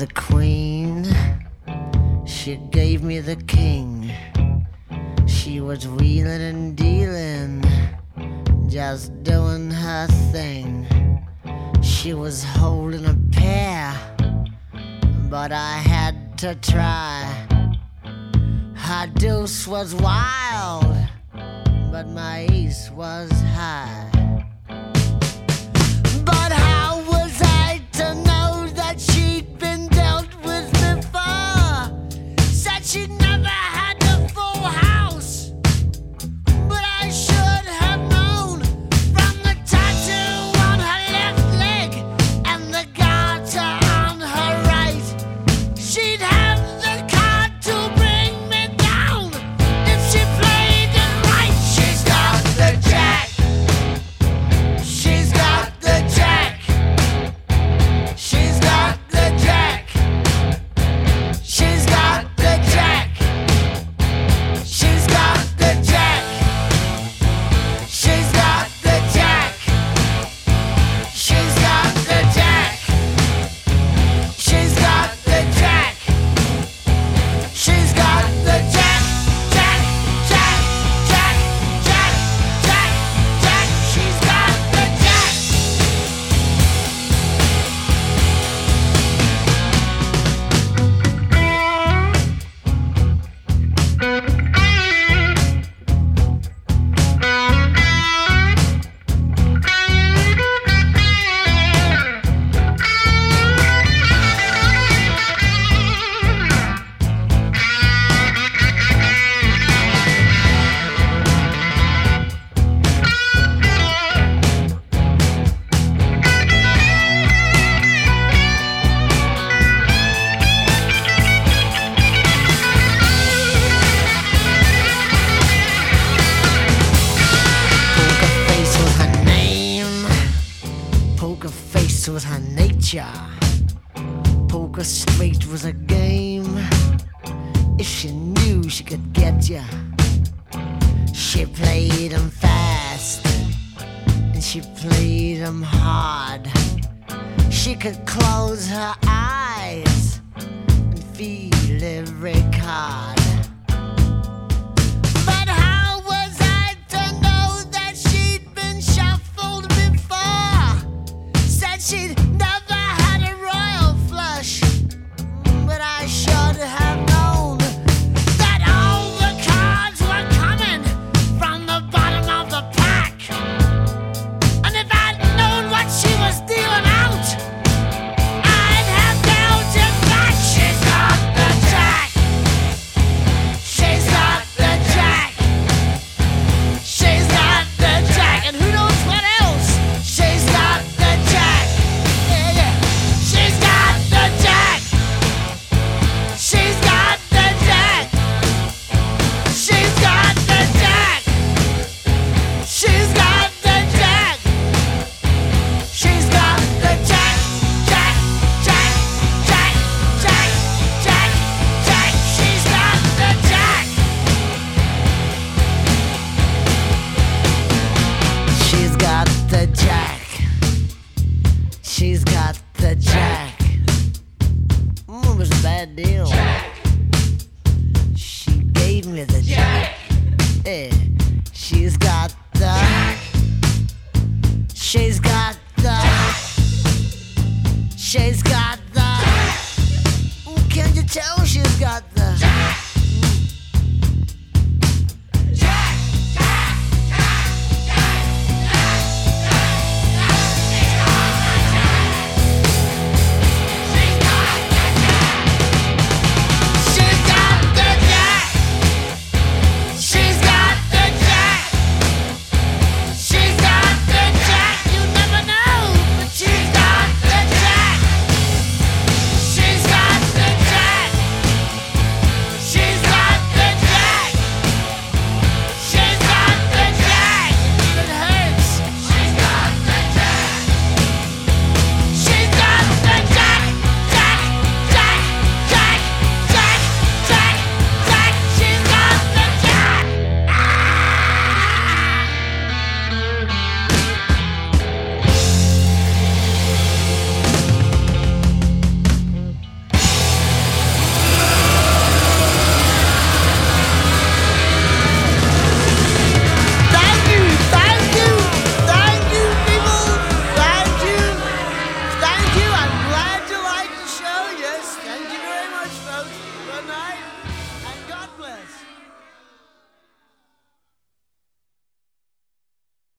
the queen, she gave me the king. She was wheeling and dealing, just doing her thing. She was holding a pair, but I had to try. Her deuce was wild, but my ace was high. Poker straight was a game. If she knew she could get ya, she played 'em fast and she played 'em hard. She could close her eyes and feel every card. Mm, it was a bad deal. Jack. She gave me the check. Yeah. She's got the. Jack. She's got the. She's got.